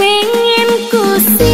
hati